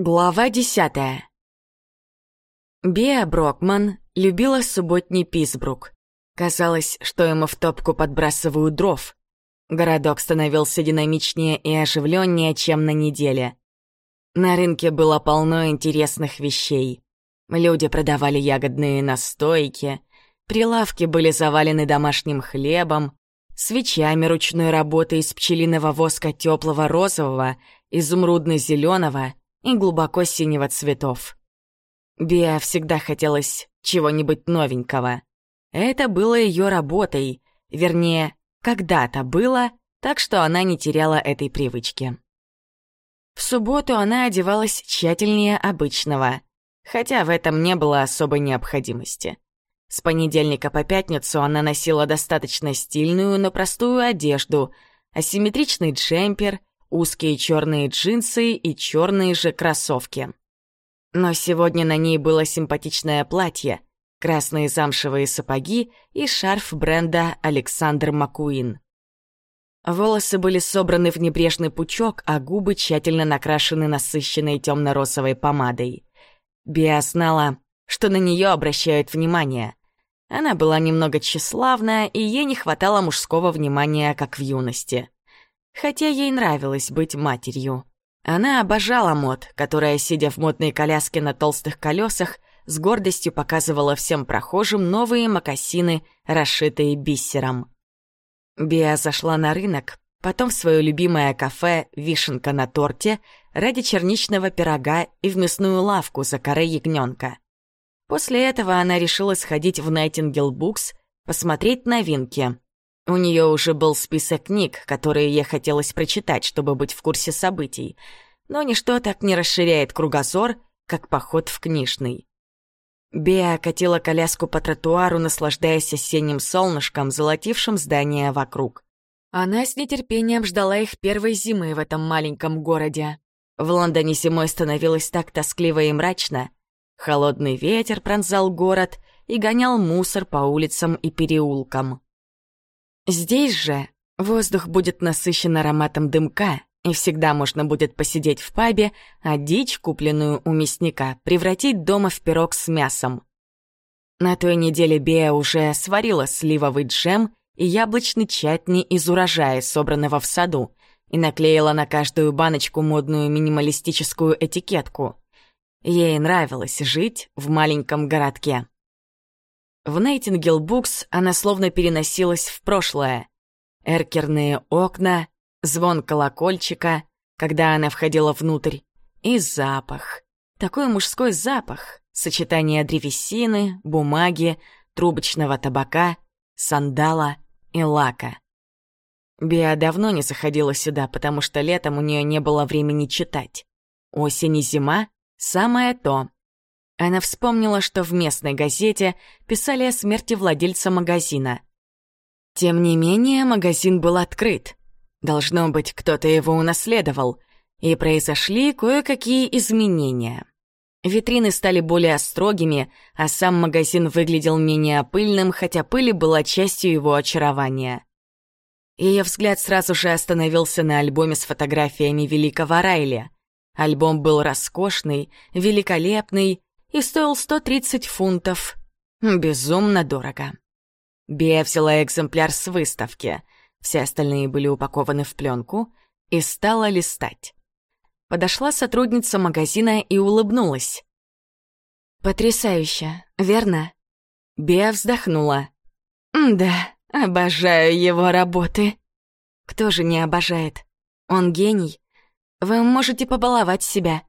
Глава десятая. Беа Брокман любила субботний Писбрук. Казалось, что ему в топку подбрасывают дров. Городок становился динамичнее и оживленнее, чем на неделе. На рынке было полно интересных вещей. Люди продавали ягодные настойки, прилавки были завалены домашним хлебом, свечами ручной работы из пчелиного воска теплого розового, изумрудно-зеленого и глубоко синего цветов. Биа всегда хотелось чего-нибудь новенького. Это было ее работой, вернее, когда-то было, так что она не теряла этой привычки. В субботу она одевалась тщательнее обычного, хотя в этом не было особой необходимости. С понедельника по пятницу она носила достаточно стильную, но простую одежду, асимметричный джемпер, узкие черные джинсы и черные же кроссовки. Но сегодня на ней было симпатичное платье, красные замшевые сапоги и шарф бренда «Александр Маккуин». Волосы были собраны в небрежный пучок, а губы тщательно накрашены насыщенной темно-росовой помадой. Биа знала, что на нее обращают внимание. Она была немного тщеславная, и ей не хватало мужского внимания, как в юности хотя ей нравилось быть матерью. Она обожала мод, которая, сидя в модной коляске на толстых колесах, с гордостью показывала всем прохожим новые мокасины, расшитые бисером. Биа зашла на рынок, потом в свое любимое кафе «Вишенка на торте» ради черничного пирога и в мясную лавку за коры ягненка. После этого она решила сходить в Найтингел Букс, посмотреть новинки. У нее уже был список книг, которые ей хотелось прочитать, чтобы быть в курсе событий, но ничто так не расширяет кругозор, как поход в книжный. Беа катила коляску по тротуару, наслаждаясь осенним солнышком, золотившим здания вокруг. Она с нетерпением ждала их первой зимы в этом маленьком городе. В Лондоне зимой становилось так тоскливо и мрачно. Холодный ветер пронзал город и гонял мусор по улицам и переулкам. Здесь же воздух будет насыщен ароматом дымка, и всегда можно будет посидеть в пабе, а дичь, купленную у мясника, превратить дома в пирог с мясом. На той неделе Бея уже сварила сливовый джем и яблочный чатни из урожая, собранного в саду, и наклеила на каждую баночку модную минималистическую этикетку. Ей нравилось жить в маленьком городке. В Нейтингел Букс она словно переносилась в прошлое. Эркерные окна, звон колокольчика, когда она входила внутрь, и запах. Такой мужской запах, сочетание древесины, бумаги, трубочного табака, сандала и лака. Биа давно не заходила сюда, потому что летом у нее не было времени читать. Осень и зима — самое то. Она вспомнила, что в местной газете писали о смерти владельца магазина. Тем не менее, магазин был открыт. Должно быть, кто-то его унаследовал, и произошли кое-какие изменения. Витрины стали более строгими, а сам магазин выглядел менее пыльным, хотя пыль была частью его очарования. Ее взгляд сразу же остановился на альбоме с фотографиями великого Райли. Альбом был роскошный, великолепный и стоил 130 фунтов. Безумно дорого. Бия взяла экземпляр с выставки, все остальные были упакованы в пленку, и стала листать. Подошла сотрудница магазина и улыбнулась. «Потрясающе, верно?» Бия вздохнула. «Да, обожаю его работы». «Кто же не обожает? Он гений. Вы можете побаловать себя».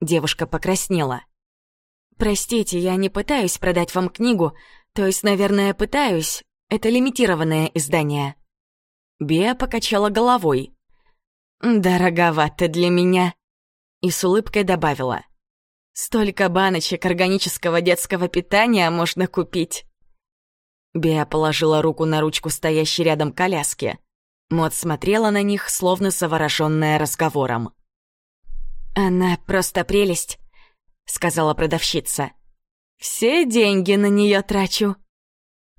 Девушка покраснела. «Простите, я не пытаюсь продать вам книгу, то есть, наверное, пытаюсь. Это лимитированное издание». Беа покачала головой. «Дороговато для меня». И с улыбкой добавила. «Столько баночек органического детского питания можно купить». Беа положила руку на ручку стоящей рядом коляски. Мот смотрела на них, словно заворожённая разговором. «Она просто прелесть. — сказала продавщица. «Все деньги на нее трачу».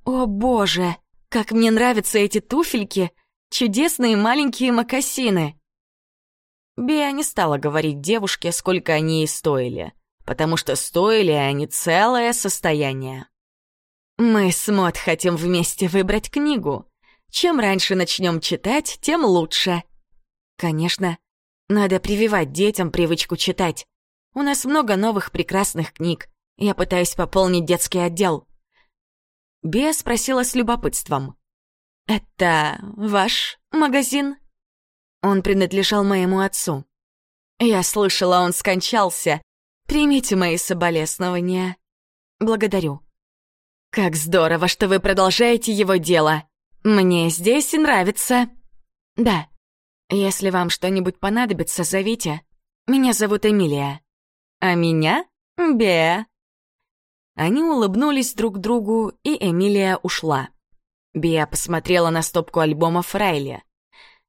«О боже, как мне нравятся эти туфельки! Чудесные маленькие мокасины!» Бия не стала говорить девушке, сколько они ей стоили, потому что стоили они целое состояние. «Мы с Мот хотим вместе выбрать книгу. Чем раньше начнем читать, тем лучше». «Конечно. Надо прививать детям привычку читать. У нас много новых прекрасных книг. Я пытаюсь пополнить детский отдел». Бия спросила с любопытством. «Это ваш магазин?» Он принадлежал моему отцу. Я слышала, он скончался. Примите мои соболезнования. Благодарю. Как здорово, что вы продолжаете его дело. Мне здесь нравится. Да. Если вам что-нибудь понадобится, зовите. Меня зовут Эмилия. А меня — Беа. Они улыбнулись друг другу, и Эмилия ушла. Беа посмотрела на стопку альбомов Райли.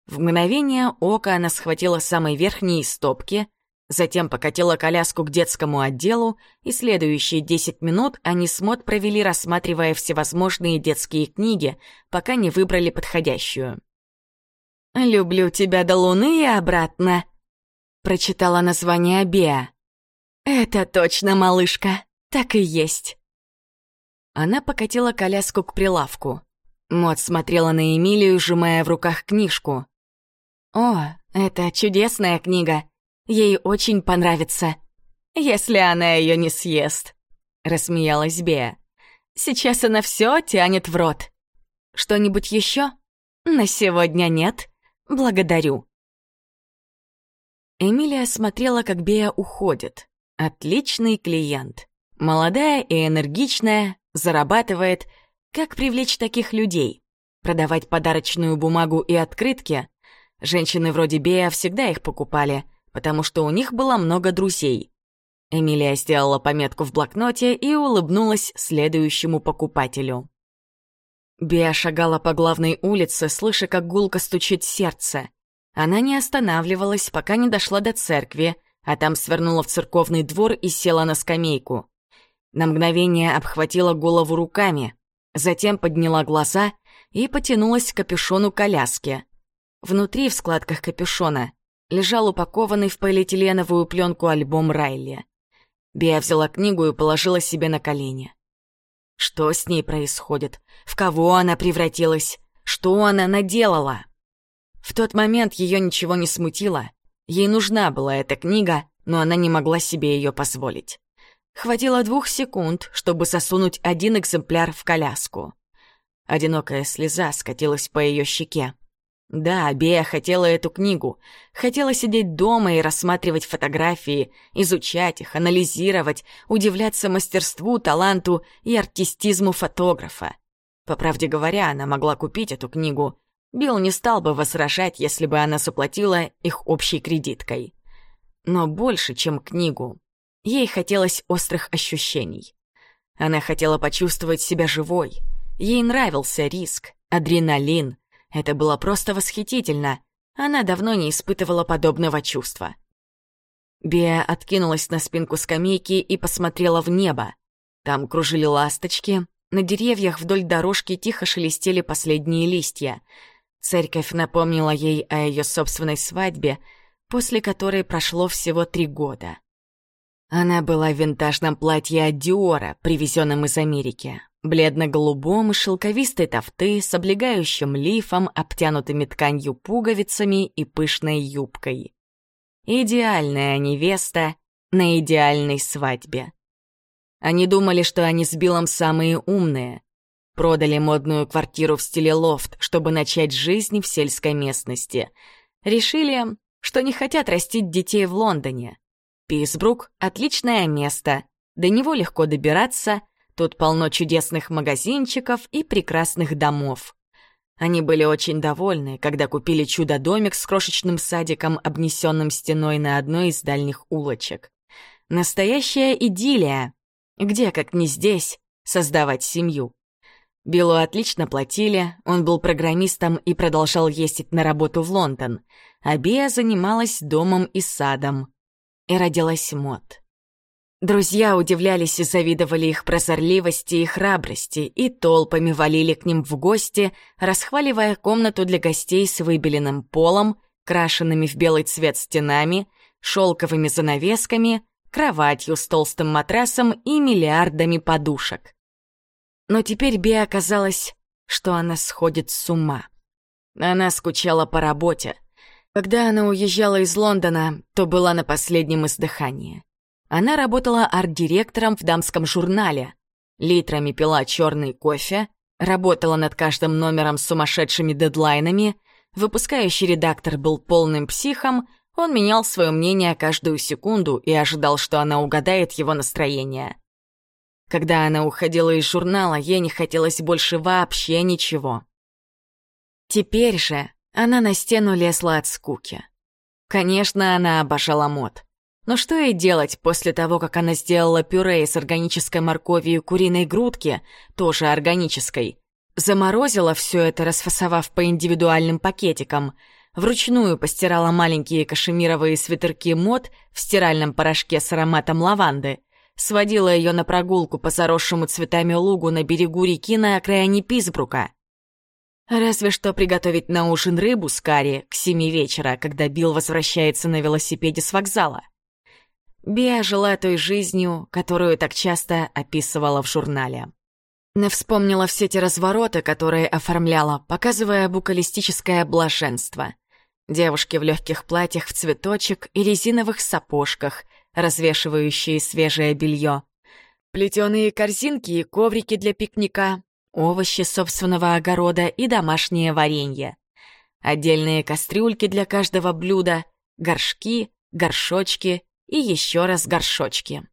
В мгновение ока она схватила самые верхние стопки, затем покатила коляску к детскому отделу, и следующие десять минут они с Мот провели, рассматривая всевозможные детские книги, пока не выбрали подходящую. «Люблю тебя до луны и обратно», — прочитала название Беа. «Это точно, малышка, так и есть». Она покатила коляску к прилавку. Мот смотрела на Эмилию, сжимая в руках книжку. «О, это чудесная книга. Ей очень понравится. Если она ее не съест», — рассмеялась Беа. «Сейчас она все тянет в рот. Что-нибудь еще? На сегодня нет. Благодарю». Эмилия смотрела, как Беа уходит. Отличный клиент. Молодая и энергичная, зарабатывает. Как привлечь таких людей? Продавать подарочную бумагу и открытки? Женщины вроде Бея всегда их покупали, потому что у них было много друзей. Эмилия сделала пометку в блокноте и улыбнулась следующему покупателю. Беа шагала по главной улице, слыша, как гулко стучит сердце. Она не останавливалась, пока не дошла до церкви, а там свернула в церковный двор и села на скамейку. На мгновение обхватила голову руками, затем подняла глаза и потянулась к капюшону коляски. Внутри, в складках капюшона, лежал упакованный в полиэтиленовую пленку альбом Райли. Биа взяла книгу и положила себе на колени. Что с ней происходит? В кого она превратилась? Что она наделала? В тот момент ее ничего не смутило. Ей нужна была эта книга, но она не могла себе ее позволить. Хватило двух секунд, чтобы сосунуть один экземпляр в коляску. Одинокая слеза скатилась по ее щеке. Да, Бея хотела эту книгу. Хотела сидеть дома и рассматривать фотографии, изучать их, анализировать, удивляться мастерству, таланту и артистизму фотографа. По правде говоря, она могла купить эту книгу. Билл не стал бы возражать, если бы она заплатила их общей кредиткой. Но больше, чем книгу. Ей хотелось острых ощущений. Она хотела почувствовать себя живой. Ей нравился риск, адреналин — это было просто восхитительно. Она давно не испытывала подобного чувства. Беа откинулась на спинку скамейки и посмотрела в небо. Там кружили ласточки, на деревьях вдоль дорожки тихо шелестели последние листья. Церковь напомнила ей о ее собственной свадьбе, после которой прошло всего три года. Она была в винтажном платье от Диора, привезенном из Америки бледно-голубом, шелковистой тофты с облегающим лифом, обтянутыми тканью пуговицами и пышной юбкой. Идеальная невеста на идеальной свадьбе. Они думали, что они с Биллом самые умные. Продали модную квартиру в стиле лофт, чтобы начать жизнь в сельской местности. Решили, что не хотят растить детей в Лондоне. Писбрук — отличное место, до него легко добираться — Тут полно чудесных магазинчиков и прекрасных домов. Они были очень довольны, когда купили чудо-домик с крошечным садиком, обнесенным стеной на одной из дальних улочек. Настоящая идиллия. Где, как не здесь, создавать семью? Биллу отлично платили, он был программистом и продолжал ездить на работу в Лондон, а Бия занималась домом и садом. И родилась Мот. Друзья удивлялись и завидовали их прозорливости и храбрости, и толпами валили к ним в гости, расхваливая комнату для гостей с выбеленным полом, крашенными в белый цвет стенами, шелковыми занавесками, кроватью с толстым матрасом и миллиардами подушек. Но теперь Беа оказалось, что она сходит с ума. Она скучала по работе. Когда она уезжала из Лондона, то была на последнем издыхании. Она работала арт-директором в дамском журнале, литрами пила черный кофе, работала над каждым номером с сумасшедшими дедлайнами, выпускающий редактор был полным психом, он менял свое мнение каждую секунду и ожидал, что она угадает его настроение. Когда она уходила из журнала, ей не хотелось больше вообще ничего. Теперь же она на стену лезла от скуки. Конечно, она обожала мод. Но что ей делать после того, как она сделала пюре из органической моркови и куриной грудки, тоже органической? Заморозила все это, расфасовав по индивидуальным пакетикам. Вручную постирала маленькие кашемировые свитерки мод в стиральном порошке с ароматом лаванды. Сводила ее на прогулку по заросшему цветами лугу на берегу реки на окраине Писбрука. Разве что приготовить на ужин рыбу с карри к семи вечера, когда Билл возвращается на велосипеде с вокзала. Биа жила той жизнью, которую так часто описывала в журнале. Не вспомнила все те развороты, которые оформляла, показывая букалистическое блаженство. Девушки в легких платьях в цветочек и резиновых сапожках, развешивающие свежее белье. Плетеные корзинки и коврики для пикника, овощи собственного огорода и домашнее варенье. Отдельные кастрюльки для каждого блюда, горшки, горшочки и еще раз горшочки.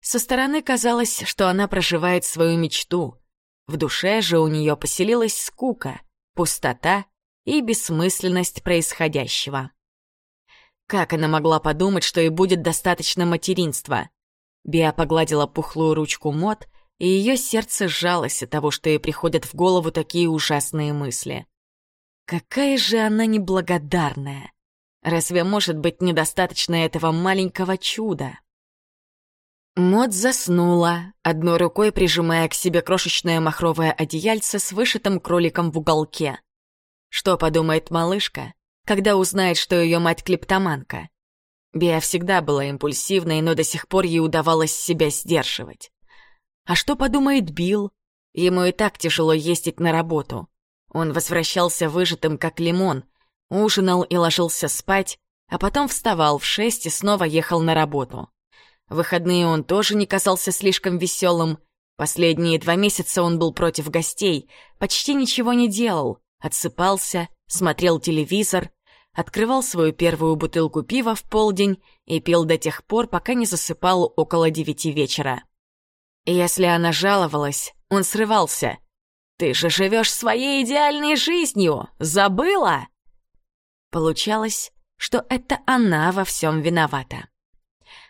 Со стороны казалось, что она проживает свою мечту. В душе же у нее поселилась скука, пустота и бессмысленность происходящего. Как она могла подумать, что ей будет достаточно материнства? Биа погладила пухлую ручку Мот, и ее сердце сжалось от того, что ей приходят в голову такие ужасные мысли. Какая же она неблагодарная! Разве может быть недостаточно этого маленького чуда? Мод заснула, одной рукой прижимая к себе крошечное махровое одеяльце с вышитым кроликом в уголке. Что подумает малышка, когда узнает, что ее мать клептоманка? Биа всегда была импульсивной, но до сих пор ей удавалось себя сдерживать. А что подумает Билл? Ему и так тяжело ездить на работу. Он возвращался выжатым, как лимон — Ужинал и ложился спать, а потом вставал в шесть и снова ехал на работу. В выходные он тоже не казался слишком веселым. Последние два месяца он был против гостей, почти ничего не делал, отсыпался, смотрел телевизор, открывал свою первую бутылку пива в полдень и пил до тех пор, пока не засыпал около девяти вечера. Если она жаловалась, он срывался. «Ты же живешь своей идеальной жизнью! Забыла?» Получалось, что это она во всем виновата.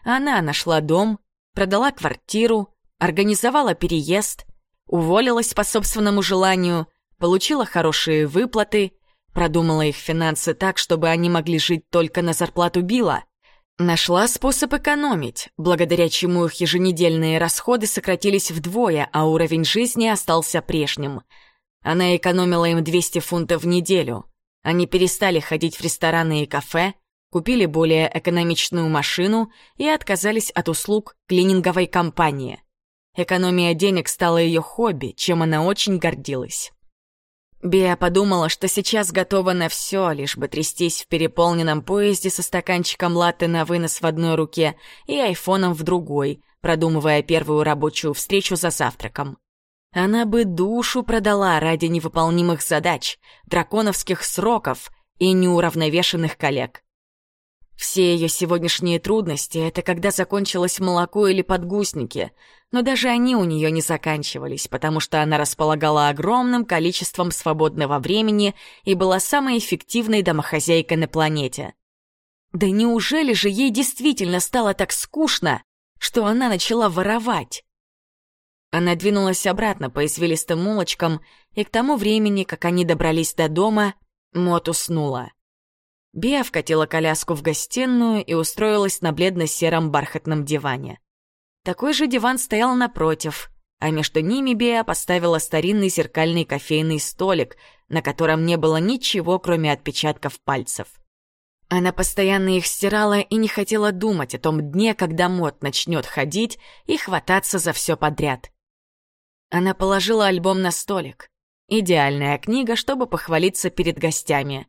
Она нашла дом, продала квартиру, организовала переезд, уволилась по собственному желанию, получила хорошие выплаты, продумала их финансы так, чтобы они могли жить только на зарплату Билла, Нашла способ экономить, благодаря чему их еженедельные расходы сократились вдвое, а уровень жизни остался прежним. Она экономила им 200 фунтов в неделю. Они перестали ходить в рестораны и кафе, купили более экономичную машину и отказались от услуг клининговой компании. Экономия денег стала ее хобби, чем она очень гордилась. Биа подумала, что сейчас готова на все, лишь бы трястись в переполненном поезде со стаканчиком латте на вынос в одной руке и айфоном в другой, продумывая первую рабочую встречу за завтраком. Она бы душу продала ради невыполнимых задач, драконовских сроков и неуравновешенных коллег. Все ее сегодняшние трудности — это когда закончилось молоко или подгузники, но даже они у нее не заканчивались, потому что она располагала огромным количеством свободного времени и была самой эффективной домохозяйкой на планете. Да неужели же ей действительно стало так скучно, что она начала воровать? Она двинулась обратно по извилистым улочкам, и к тому времени, как они добрались до дома, Мот уснула. Биа вкатила коляску в гостиную и устроилась на бледно-сером бархатном диване. Такой же диван стоял напротив, а между ними Беа поставила старинный зеркальный кофейный столик, на котором не было ничего, кроме отпечатков пальцев. Она постоянно их стирала и не хотела думать о том дне, когда Мот начнет ходить и хвататься за все подряд. Она положила альбом на столик. Идеальная книга, чтобы похвалиться перед гостями.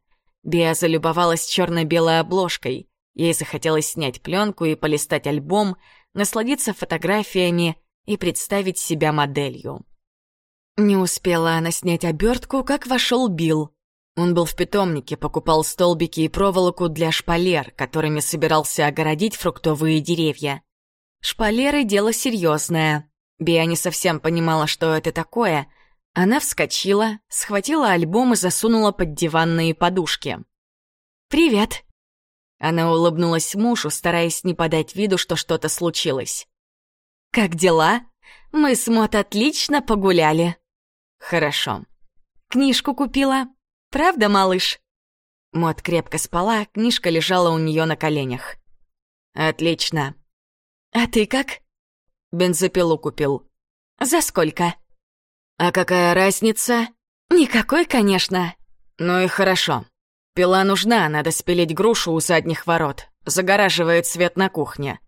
Беа залюбовалась черно-белой обложкой. Ей захотелось снять пленку и полистать альбом, насладиться фотографиями и представить себя моделью. Не успела она снять обертку, как вошел Билл. Он был в питомнике, покупал столбики и проволоку для шпалер, которыми собирался огородить фруктовые деревья. Шпалеры — дело серьезное. Биа не совсем понимала, что это такое. Она вскочила, схватила альбом и засунула под диванные подушки. «Привет!» Она улыбнулась мужу, стараясь не подать виду, что что-то случилось. «Как дела? Мы с Мот отлично погуляли». «Хорошо. Книжку купила. Правда, малыш?» Мот крепко спала, книжка лежала у нее на коленях. «Отлично. А ты как?» «Бензопилу купил». «За сколько?» «А какая разница?» «Никакой, конечно». «Ну и хорошо. Пила нужна, надо спилить грушу у задних ворот. Загораживает свет на кухне».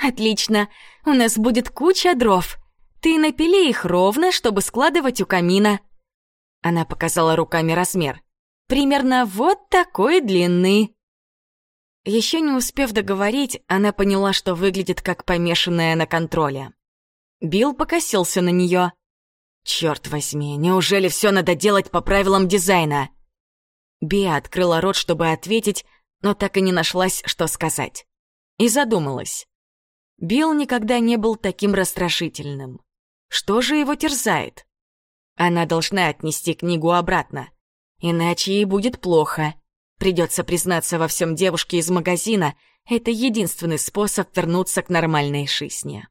«Отлично. У нас будет куча дров. Ты напили их ровно, чтобы складывать у камина». Она показала руками размер. «Примерно вот такой длины». Еще не успев договорить, она поняла, что выглядит как помешанная на контроле. Билл покосился на нее. «Черт возьми, неужели все надо делать по правилам дизайна?» Биа открыла рот, чтобы ответить, но так и не нашлась, что сказать. И задумалась. Билл никогда не был таким расстрашительным. Что же его терзает? Она должна отнести книгу обратно, иначе ей будет плохо. Придется признаться во всем девушке из магазина, это единственный способ вернуться к нормальной жизни.